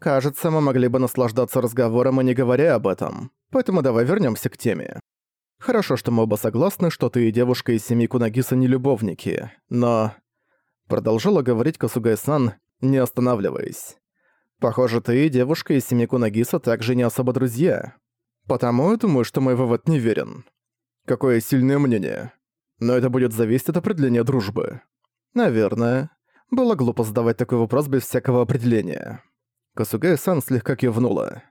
Кажется, мы могли бы наслаждаться разговором и не говоря об этом. Поэтому давай вернемся к теме. Хорошо, что мы оба согласны, что ты и девушка из семьи Кунагиса не любовники, но... Продолжала говорить Касугай-сан, не останавливаясь. Похоже, ты и девушка из семьи Кунагиса также не особо друзья. Потому я думаю, что мой вывод неверен. Какое сильное мнение. Но это будет зависеть от определения дружбы. Наверное. Было глупо задавать такой вопрос без всякого определения. Касугай-сан слегка кивнула.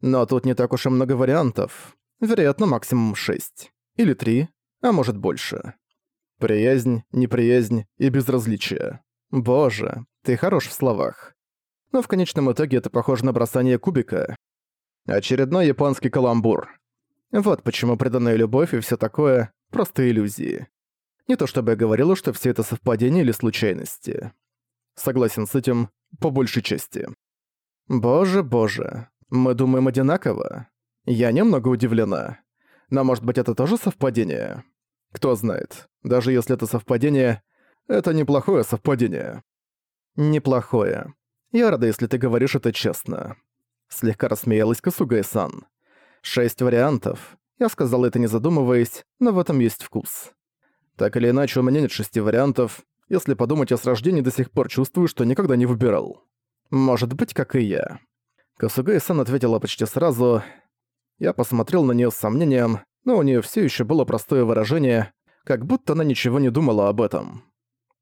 Но тут не так уж и много вариантов. Вероятно, максимум шесть. Или три, а может больше. Приязнь, неприязнь и безразличие. Боже, ты хорош в словах. Но в конечном итоге это похоже на бросание кубика. Очередной японский каламбур. Вот почему преданная любовь и все такое — просто иллюзии. Не то чтобы я говорила, что все это совпадение или случайности. Согласен с этим по большей части. Боже, боже, мы думаем одинаково. Я немного удивлена. Но может быть это тоже совпадение? Кто знает. Даже если это совпадение, это неплохое совпадение. Неплохое. Я рада, если ты говоришь это честно. Слегка рассмеялась Касугай-сан. Шесть вариантов. Я сказал это не задумываясь, но в этом есть вкус. Так или иначе, у меня нет шести вариантов. Если подумать, я с рождения до сих пор чувствую, что никогда не выбирал. Может быть, как и я. Касугай-сан ответила почти сразу. Я посмотрел на нее с сомнением, но у нее все еще было простое выражение, как будто она ничего не думала об этом.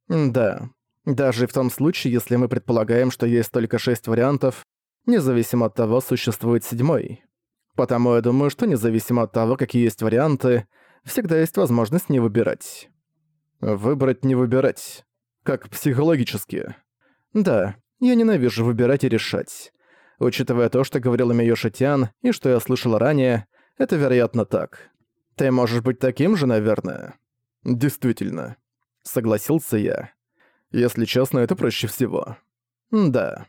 Да, даже в том случае, если мы предполагаем, что есть только шесть вариантов, независимо от того, существует седьмой. Потому я думаю, что независимо от того, какие есть варианты, всегда есть возможность не выбирать. Выбрать не выбирать. Как психологически. Да, я ненавижу выбирать и решать. Учитывая то, что говорил Миёши Тян, и что я слышал ранее, это вероятно так. Ты можешь быть таким же, наверное. Действительно. Согласился я. Если честно, это проще всего. Да.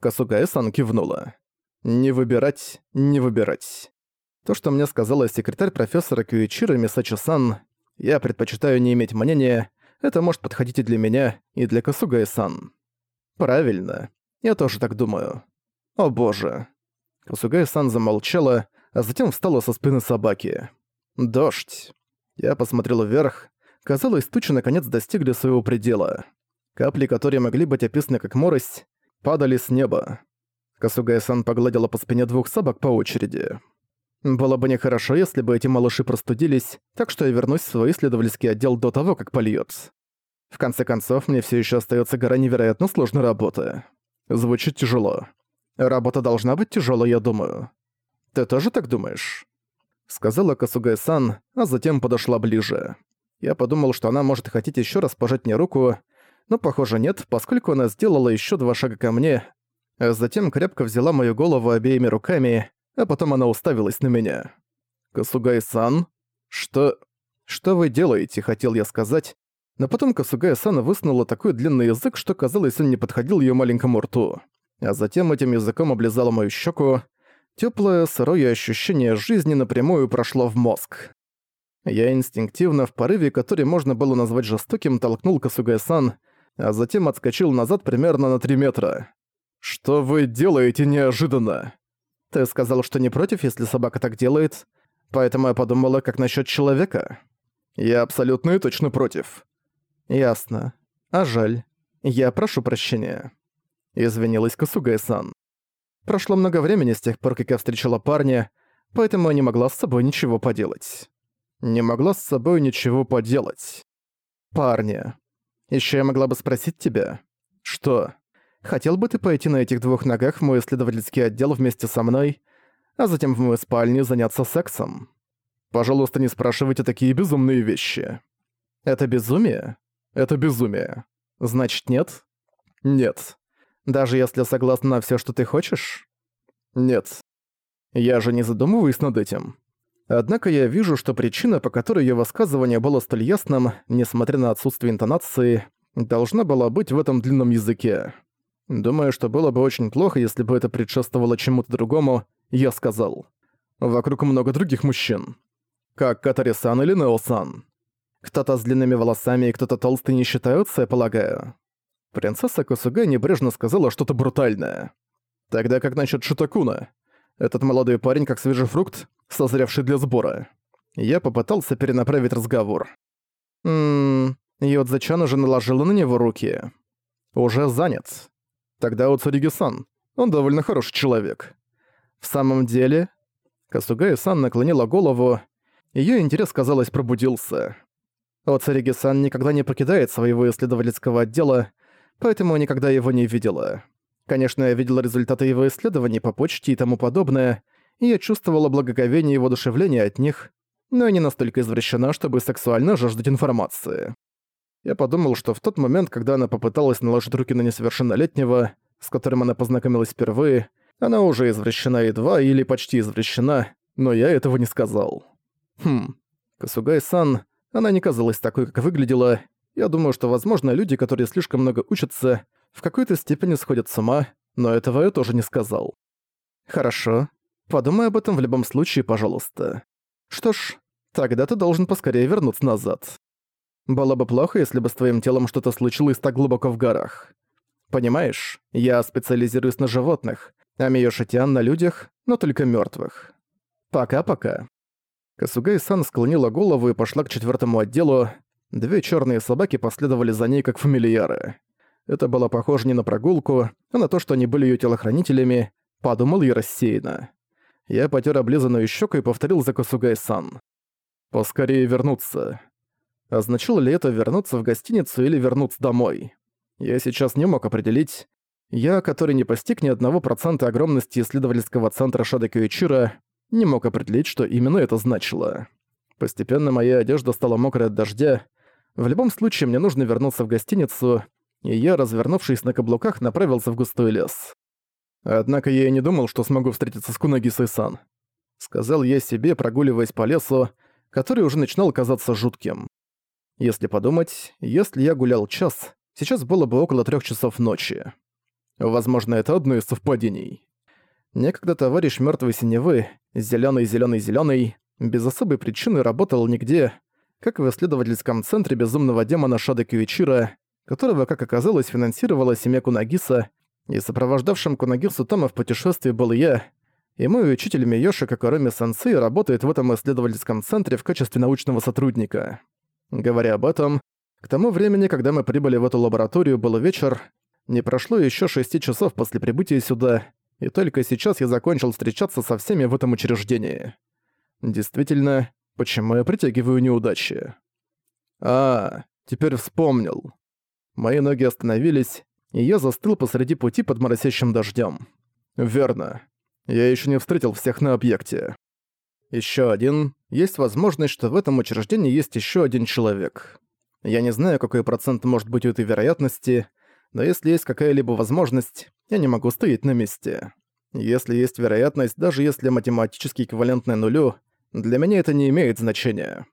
Касугая-сан кивнула. Не выбирать, не выбирать. То, что мне сказала секретарь профессора Кюичиро Мисачи-сан, я предпочитаю не иметь мнения, это может подходить и для меня, и для Касугая-сан. Правильно. Я тоже так думаю. О боже. Касугая-сан замолчала, а затем встала со спины собаки. Дождь. Я посмотрел вверх. Казалось, тучи наконец достигли своего предела. Капли, которые могли быть описаны как морось, падали с неба. Касугая-сан погладила по спине двух собак по очереди. Было бы нехорошо, если бы эти малыши простудились, так что я вернусь в свой исследовательский отдел до того, как польёт. В конце концов, мне все еще остается гора невероятно сложной работы. Звучит тяжело. Работа должна быть тяжелой, я думаю. Ты тоже так думаешь? Сказала Касугай-сан, а затем подошла ближе. Я подумал, что она может хотеть еще раз пожать мне руку, но, похоже, нет, поскольку она сделала еще два шага ко мне, а затем крепко взяла мою голову обеими руками, а потом она уставилась на меня. «Касугай-сан? Что... что вы делаете?» — хотел я сказать, но потом Касугая-сан высунула такой длинный язык, что казалось, он не подходил ее маленькому рту. А затем этим языком облизала мою щеку. Теплое, сырое ощущение жизни напрямую прошло в мозг. Я инстинктивно, в порыве, который можно было назвать жестоким, толкнул Касугая-сан, а затем отскочил назад примерно на 3 метра. «Что вы делаете неожиданно?» «Ты сказал, что не против, если собака так делает, поэтому я подумала, как насчет человека». «Я абсолютно и точно против». «Ясно. А жаль. Я прошу прощения». Извинилась Касугай-сан. Прошло много времени с тех пор, как я встречала парня, поэтому я не могла с собой ничего поделать. Не могла с собой ничего поделать. Парня. Ещё я могла бы спросить тебя. Что? Хотел бы ты пойти на этих двух ногах в мой исследовательский отдел вместе со мной, а затем в мою спальню заняться сексом? Пожалуйста, не спрашивайте такие безумные вещи. Это безумие? Это безумие. Значит, нет? Нет. Даже если согласна на всё, что ты хочешь? Нет. Я же не задумываюсь над этим. Однако я вижу, что причина, по которой её высказывание было столь ясным, несмотря на отсутствие интонации, должна была быть в этом длинном языке. Думаю, что было бы очень плохо, если бы это предшествовало чему-то другому, я сказал. Вокруг много других мужчин. Как Катари-сан или Нео-сан. Кто-то с длинными волосами и кто-то толстый не считаются, я полагаю. Принцесса Косуга небрежно сказала что-то брутальное. Тогда как насчет Шитакуна? Этот молодой парень как свежий фрукт, созревший для сбора. Я попытался перенаправить разговор. Ммм, Йодзачан уже наложила на него руки. Уже занят. Тогда у Цуриги-сан. Он довольно хороший человек. В самом деле... Касугай-сан наклонила голову. Её интерес, казалось, пробудился. Оцариги-сан никогда не покидает своего исследовательского отдела, поэтому никогда его не видела. Конечно, я видела результаты его исследований по почте и тому подобное, и я чувствовала благоговение и воодушевление от них, но не настолько извращена, чтобы сексуально жаждать информации. Я подумал, что в тот момент, когда она попыталась наложить руки на несовершеннолетнего, с которым она познакомилась впервые, она уже извращена едва или почти извращена, но я этого не сказал. Хм, Касугай-сан, она не казалась такой, как выглядела. Я думаю, что, возможно, люди, которые слишком много учатся, в какой-то степени сходят с ума, но этого я тоже не сказал. Хорошо. Подумай об этом в любом случае, пожалуйста. Что ж, тогда ты должен поскорее вернуться назад. Было бы плохо, если бы с твоим телом что-то случилось так глубоко в горах. Понимаешь, я специализируюсь на животных, а Миёшитян на людях, но только мёртвых. Пока-пока. Касугай-сан склонила голову и пошла к четвёртому отделу. Две чёрные собаки последовали за ней как фамильяры. Это было похоже не на прогулку, а на то, что они были её телохранителями, подумал я рассеянно. Я потер облизанную щеку и повторил за Касугай-сан. «Поскорее вернуться». Означало ли это вернуться в гостиницу или вернуться домой? Я сейчас не мог определить. Я, который не постиг ни одного процента огромности исследовательского центра Шада Кюичира, не мог определить, что именно это значило. Постепенно моя одежда стала мокрой от дождя. В любом случае, мне нужно вернуться в гостиницу, и я, развернувшись на каблуках, направился в густой лес. Однако я и не думал, что смогу встретиться с Кунагисой-сан. Сказал я себе, прогуливаясь по лесу, который уже начинал казаться жутким. Если подумать, если я гулял час, сейчас было бы около трех часов ночи. Возможно, это одно из совпадений. Некогда товарищ мертвой синевы, зеленый, зеленый, зеленый, без особой причины работал нигде, как в исследовательском центре безумного демона Шада Кюичира, которого, как оказалось, финансировала семья Кунагиса и сопровождавшим Кунагису Тома в путешествии был я, и мой учитель Миёши Какороми-сенсей работает в этом исследовательском центре в качестве научного сотрудника. Говоря об этом, к тому времени, когда мы прибыли в эту лабораторию, был вечер, не прошло еще шести часов после прибытия сюда, и только сейчас я закончил встречаться со всеми в этом учреждении. Действительно, почему я притягиваю неудачи? А, теперь вспомнил. Мои ноги остановились, и я застыл посреди пути под моросящим дождем. Верно. Я еще не встретил всех на объекте. Еще один. Есть возможность, что в этом учреждении есть еще один человек. Я не знаю, какой процент может быть у этой вероятности, но если есть какая-либо возможность, я не могу стоять на месте. Если есть вероятность, даже если математически эквивалентная нулю, для меня это не имеет значения.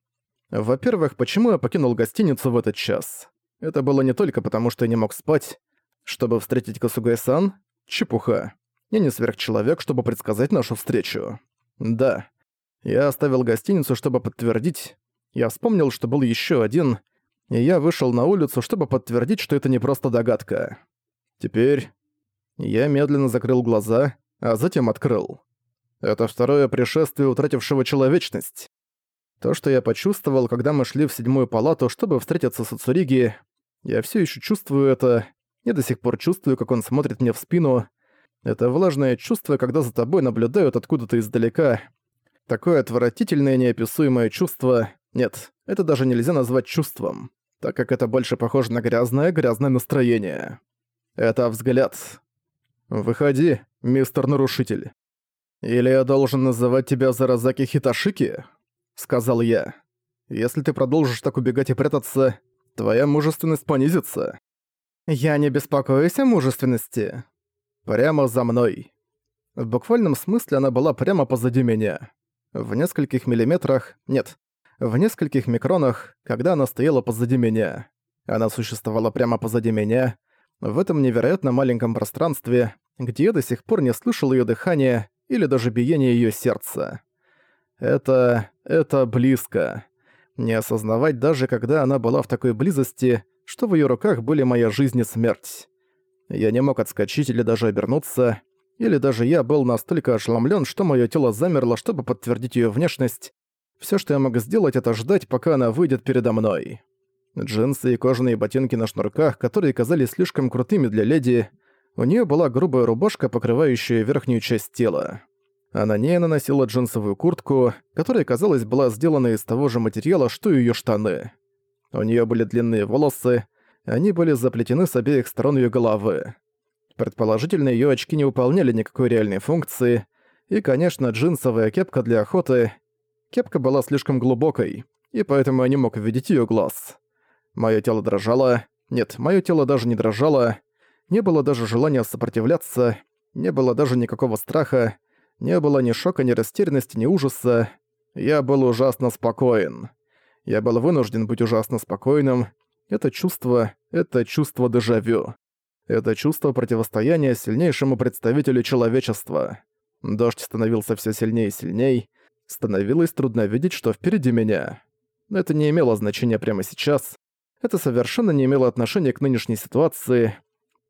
Во-первых, почему я покинул гостиницу в этот час? Это было не только потому, что я не мог спать, чтобы встретить Касугай-сан? Чепуха. Я не сверхчеловек, чтобы предсказать нашу встречу. Да. Я оставил гостиницу, чтобы подтвердить. Я вспомнил, что был еще один, и я вышел на улицу, чтобы подтвердить, что это не просто догадка. Теперь... Я медленно закрыл глаза, а затем открыл. Это второе пришествие утратившего человечность. То, что я почувствовал, когда мы шли в седьмую палату, чтобы встретиться с Ацуриги, я все еще чувствую это, я до сих пор чувствую, как он смотрит мне в спину. Это влажное чувство, когда за тобой наблюдают откуда-то издалека. Такое отвратительное неописуемое чувство. Нет, это даже нельзя назвать чувством, так как это больше похоже на грязное-грязное настроение. Это взгляд. «Выходи, мистер Нарушитель. Или я должен называть тебя Заразаки Хиташики?» — сказал я. «Если ты продолжишь так убегать и прятаться, твоя мужественность понизится». «Я не беспокоюсь о мужественности». «Прямо за мной». В буквальном смысле она была прямо позади меня. В нескольких миллиметрах... Нет, в нескольких микронах, когда она стояла позади меня. Она существовала прямо позади меня, в этом невероятно маленьком пространстве, где я до сих пор не слышал её дыхания или даже биения её сердца. Это... это близко. Не осознавать даже, когда она была в такой близости, что в её руках были моя жизнь и смерть. Я не мог отскочить или даже обернуться, или даже я был настолько ошеломлен, что мое тело замерло, чтобы подтвердить ее внешность. Все, что я мог сделать, это ждать, пока она выйдет передо мной. Джинсы и кожаные ботинки на шнурках, которые казались слишком крутыми для леди, у нее была грубая рубашка, покрывающая верхнюю часть тела. А на ней она носила джинсовую куртку, которая, казалось, была сделана из того же материала, что и её штаны. У нее были длинные волосы, они были заплетены с обеих сторон ее головы. Предположительно, ее очки не выполняли никакой реальной функции, и, конечно, джинсовая кепка для охоты. Кепка была слишком глубокой, и поэтому я не мог видеть ее глаз. Мое тело дрожало. Нет, мое тело даже не дрожало. Не было даже желания сопротивляться, не было даже никакого страха, не было ни шока, ни растерянности, ни ужаса. Я был ужасно спокоен. Я был вынужден быть ужасно спокойным. Это чувство, это чувство дежавю. Это чувство противостояния сильнейшему представителю человечества. Дождь становился все сильнее и сильней. Становилось трудно видеть, что впереди меня. Это не имело значения прямо сейчас. Это совершенно не имело отношения к нынешней ситуации.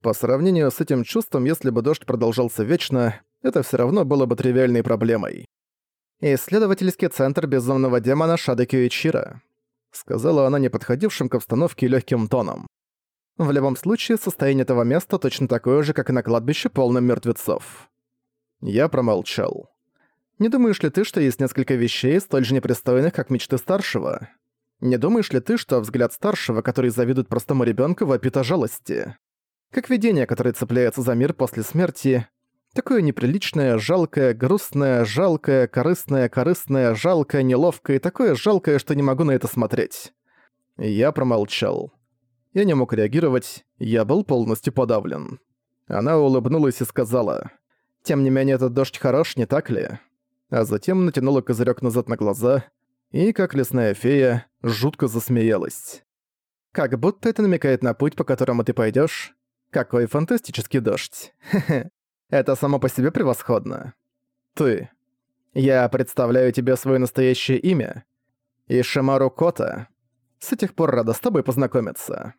По сравнению с этим чувством, если бы дождь продолжался вечно, это все равно было бы тривиальной проблемой. «Исследовательский центр безумного демона Шадекю Ичира», сказала она неподходившим к обстановке легким тоном. В любом случае, состояние этого места точно такое же, как и на кладбище полном мертвецов. Я промолчал. Не думаешь ли ты, что есть несколько вещей, столь же непристойных, как мечты старшего? Не думаешь ли ты, что взгляд старшего, который завидует простому ребенку, вопит о жалости? Как видение, которое цепляется за мир после смерти, такое неприличное, жалкое, грустное, жалкое, корыстное, корыстное, жалкое, неловкое такое жалкое, что не могу на это смотреть. Я промолчал. Я не мог реагировать, я был полностью подавлен. Она улыбнулась и сказала, «Тем не менее, этот дождь хорош, не так ли?» А затем натянула козырек назад на глаза и, как лесная фея, жутко засмеялась. «Как будто это намекает на путь, по которому ты пойдешь. Какой фантастический дождь. Хе-хе. Это само по себе превосходно. Ты. Я представляю тебе свое настоящее имя. Ишимару Кота. С этих пор рада с тобой познакомиться».